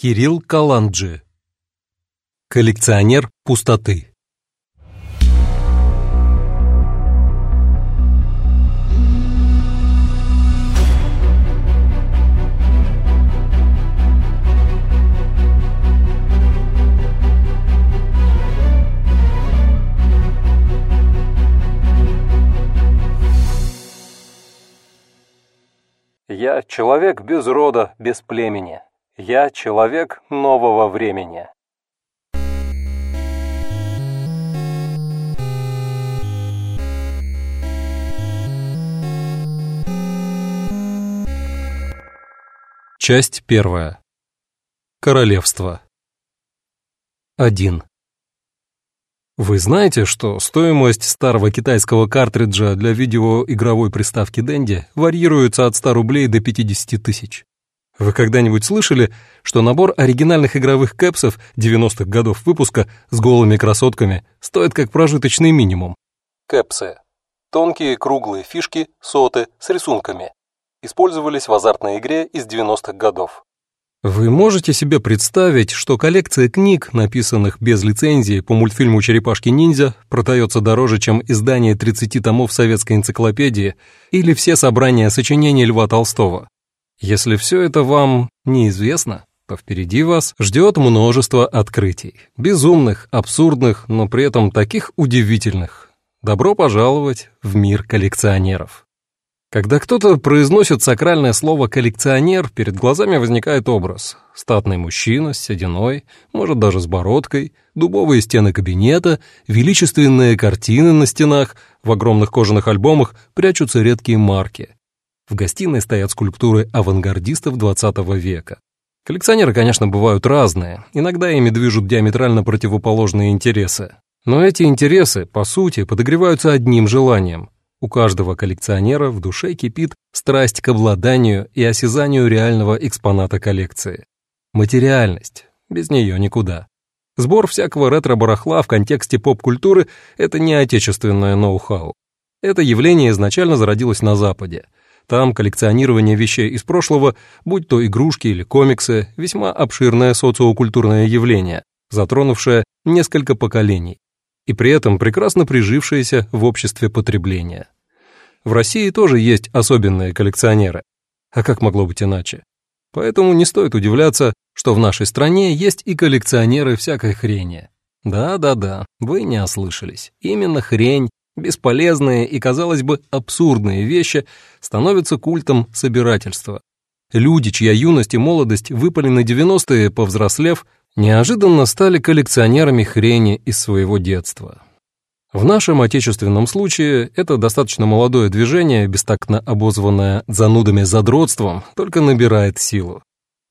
Кирилл Каланджи Коллекционер пустоты Я человек без рода, без племени. Я человек нового времени. Часть первая. Королевство. 1. Вы знаете, что стоимость старого китайского картриджа для видеоигровой приставки Dendy варьируется от 100 рублей до 50 тысяч? Вы когда-нибудь слышали, что набор оригинальных игровых кэпсов 90-х годов выпуска с голыми красотками стоит как прожиточный минимум? Кэпсы. Тонкие круглые фишки, соты с рисунками. Использовались в азартной игре из 90-х годов. Вы можете себе представить, что коллекция книг, написанных без лицензии по мультфильму «Черепашки-ниндзя», продается дороже, чем издание 30 томов советской энциклопедии или все собрания сочинений Льва Толстого? Если все это вам неизвестно, то впереди вас ждет множество открытий. Безумных, абсурдных, но при этом таких удивительных. Добро пожаловать в мир коллекционеров. Когда кто-то произносит сакральное слово «коллекционер», перед глазами возникает образ. Статный мужчина с сединой, может даже с бородкой, дубовые стены кабинета, величественные картины на стенах, в огромных кожаных альбомах прячутся редкие марки. В гостиной стоят скульптуры авангардистов 20 века. Коллекционеры, конечно, бывают разные, иногда ими движут диаметрально противоположные интересы. Но эти интересы, по сути, подогреваются одним желанием у каждого коллекционера в душе кипит страсть к обладанию и осязанию реального экспоната коллекции. Материальность. Без нее никуда. Сбор всякого ретро-барахла в контексте поп-культуры – это не отечественное ноу-хау. Это явление изначально зародилось на Западе. Там коллекционирование вещей из прошлого, будь то игрушки или комиксы, весьма обширное социокультурное явление, затронувшее несколько поколений и при этом прекрасно прижившиеся в обществе потребления. В России тоже есть особенные коллекционеры. А как могло быть иначе? Поэтому не стоит удивляться, что в нашей стране есть и коллекционеры всякой хрени. Да-да-да, вы не ослышались. Именно хрень, бесполезные и, казалось бы, абсурдные вещи становятся культом собирательства. Люди, чья юность и молодость выпали на 90-е, повзрослев, неожиданно стали коллекционерами хрени из своего детства. В нашем отечественном случае это достаточно молодое движение, бестактно обозванное занудами задротством, только набирает силу.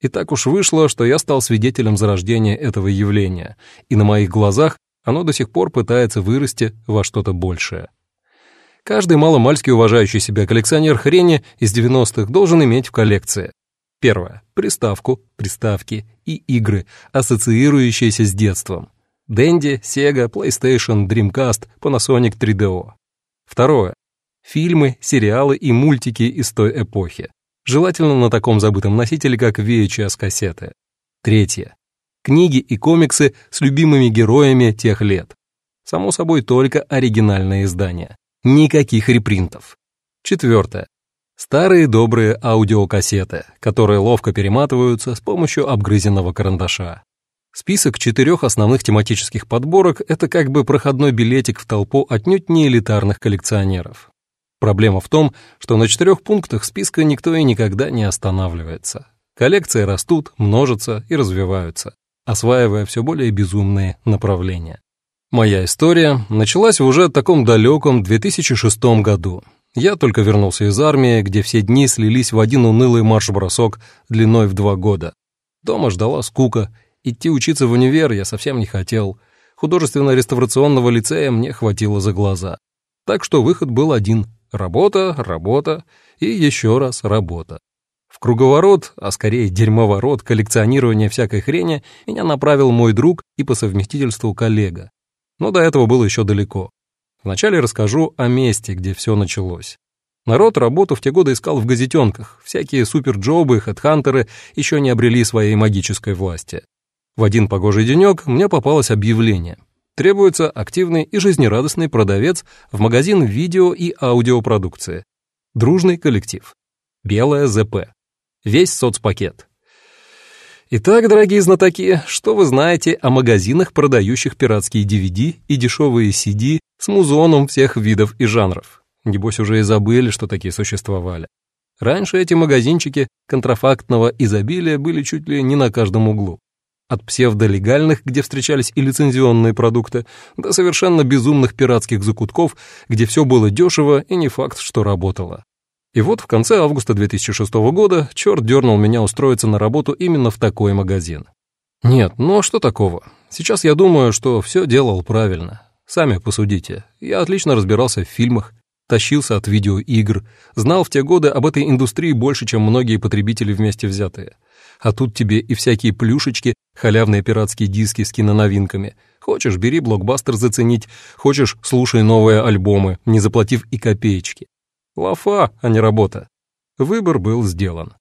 И так уж вышло, что я стал свидетелем зарождения этого явления, и на моих глазах оно до сих пор пытается вырасти во что-то большее. Каждый маломальски уважающий себя коллекционер хрени из 90-х должен иметь в коллекции Первое. Приставку, приставки и игры, ассоциирующиеся с детством. Dendy, Sega, PlayStation, Dreamcast, Panasonic 3DO. Второе. Фильмы, сериалы и мультики из той эпохи. Желательно на таком забытом носителе, как VHS-кассеты. Третье. Книги и комиксы с любимыми героями тех лет. Само собой, только оригинальные издания. Никаких репринтов. Четвертое. Старые добрые аудиокассеты, которые ловко перематываются с помощью обгрызенного карандаша. Список четырех основных тематических подборок – это как бы проходной билетик в толпу отнюдь не элитарных коллекционеров. Проблема в том, что на четырех пунктах списка никто и никогда не останавливается. Коллекции растут, множатся и развиваются, осваивая все более безумные направления. Моя история началась в уже таком далеком 2006 году, я только вернулся из армии, где все дни слились в один унылый марш-бросок длиной в два года. Дома ждала скука, идти учиться в универ я совсем не хотел. Художественно-реставрационного лицея мне хватило за глаза. Так что выход был один — работа, работа и еще раз работа. В круговорот, а скорее дерьмоворот коллекционирования всякой хрени меня направил мой друг и по совместительству коллега. Но до этого было еще далеко. Вначале расскажу о месте, где все началось. Народ работу в те годы искал в газетенках, всякие суперджобы, хедхантеры еще не обрели своей магической власти. В один погожий денек мне попалось объявление. Требуется активный и жизнерадостный продавец в магазин видео и аудиопродукции. Дружный коллектив. Белая ЗП. Весь соцпакет. Итак, дорогие знатоки, что вы знаете о магазинах, продающих пиратские DVD и дешевые CD с музоном всех видов и жанров? Небось, уже и забыли, что такие существовали. Раньше эти магазинчики контрафактного изобилия были чуть ли не на каждом углу. От псевдолегальных, где встречались и лицензионные продукты, до совершенно безумных пиратских закутков, где все было дешево и не факт, что работало. И вот в конце августа 2006 года черт дернул меня устроиться на работу именно в такой магазин. Нет, ну а что такого? Сейчас я думаю, что все делал правильно. Сами посудите. Я отлично разбирался в фильмах, тащился от видеоигр, знал в те годы об этой индустрии больше, чем многие потребители вместе взятые. А тут тебе и всякие плюшечки, халявные пиратские диски с киноновинками. Хочешь, бери блокбастер заценить, хочешь, слушай новые альбомы, не заплатив и копеечки. Лафа, а не работа. Выбор был сделан.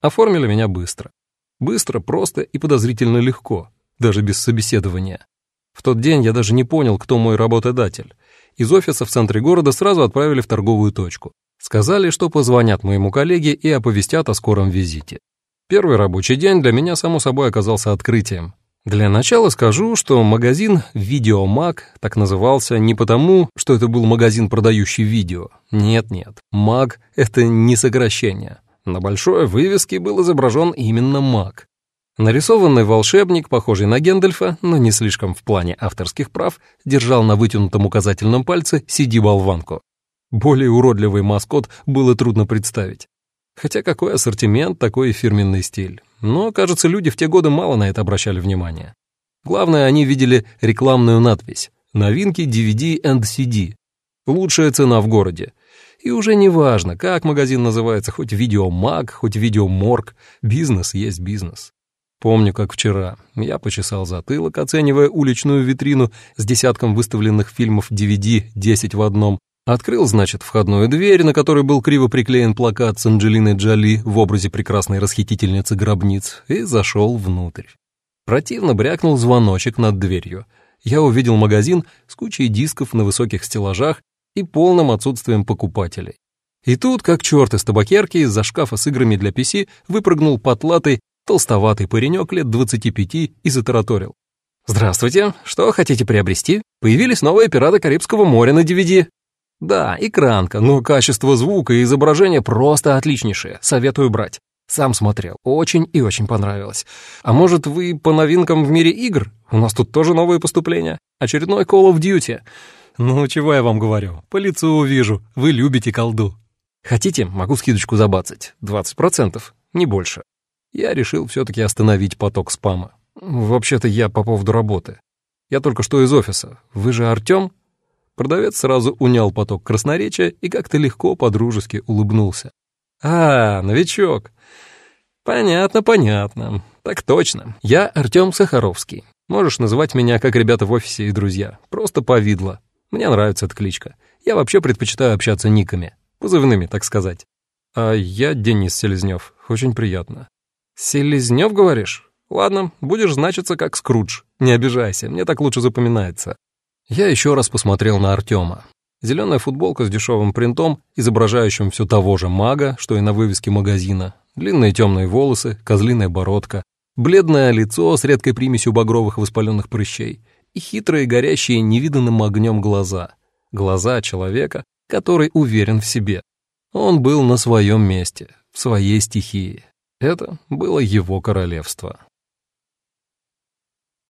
Оформили меня быстро. Быстро, просто и подозрительно легко, даже без собеседования. В тот день я даже не понял, кто мой работодатель. Из офиса в центре города сразу отправили в торговую точку. Сказали, что позвонят моему коллеге и оповестят о скором визите. Первый рабочий день для меня, само собой, оказался открытием. Для начала скажу, что магазин «Видеомаг» так назывался не потому, что это был магазин, продающий видео. Нет-нет, «Маг» — это не сокращение. На большой вывеске был изображен именно маг. Нарисованный волшебник, похожий на Гендальфа, но не слишком в плане авторских прав, держал на вытянутом указательном пальце «Сиди-болванку». Более уродливый маскот было трудно представить. Хотя какой ассортимент, такой и фирменный стиль. Но, кажется, люди в те годы мало на это обращали внимание. Главное, они видели рекламную надпись «Новинки DVD and CD». Лучшая цена в городе. И уже не важно, как магазин называется, хоть видеомаг, хоть видеоморг, бизнес есть бизнес. Помню, как вчера. Я почесал затылок, оценивая уличную витрину с десятком выставленных фильмов DVD 10 в одном, Открыл, значит, входную дверь, на которой был криво приклеен плакат с Анджелиной Джоли в образе прекрасной расхитительницы гробниц, и зашел внутрь. Противно брякнул звоночек над дверью. Я увидел магазин с кучей дисков на высоких стеллажах и полным отсутствием покупателей. И тут, как черт из табакерки, из-за шкафа с играми для PC выпрыгнул потлатый, толстоватый паренек лет 25 и затараторил. «Здравствуйте, что хотите приобрести? Появились новые пираты Карибского моря на DVD. Да, экранка, но качество звука и изображения просто отличнейшее, советую брать. Сам смотрел, очень и очень понравилось. А может, вы по новинкам в мире игр? У нас тут тоже новые поступления. Очередной Call of Duty. Ну, чего я вам говорю? По лицу увижу, вы любите колду. Хотите, могу скидочку забацать. 20%, не больше. Я решил все-таки остановить поток спама. Вообще-то я по поводу работы. Я только что из офиса. Вы же Артем? Продавец сразу унял поток красноречия и как-то легко подружески улыбнулся. «А, новичок. Понятно, понятно. Так точно. Я Артем Сахаровский. Можешь называть меня, как ребята в офисе и друзья. Просто повидло. Мне нравится эта кличка. Я вообще предпочитаю общаться никами. Позывными, так сказать. А я Денис Селезнев. Очень приятно. Селезнев, говоришь? Ладно, будешь значиться как Скрудж. Не обижайся, мне так лучше запоминается. Я еще раз посмотрел на Артема. Зеленая футболка с дешевым принтом, изображающим все того же мага, что и на вывеске магазина, длинные темные волосы, козлиная бородка, бледное лицо с редкой примесью багровых воспаленных прыщей и хитрые, горящие невиданным огнем глаза. Глаза человека, который уверен в себе. Он был на своем месте, в своей стихии. Это было его королевство.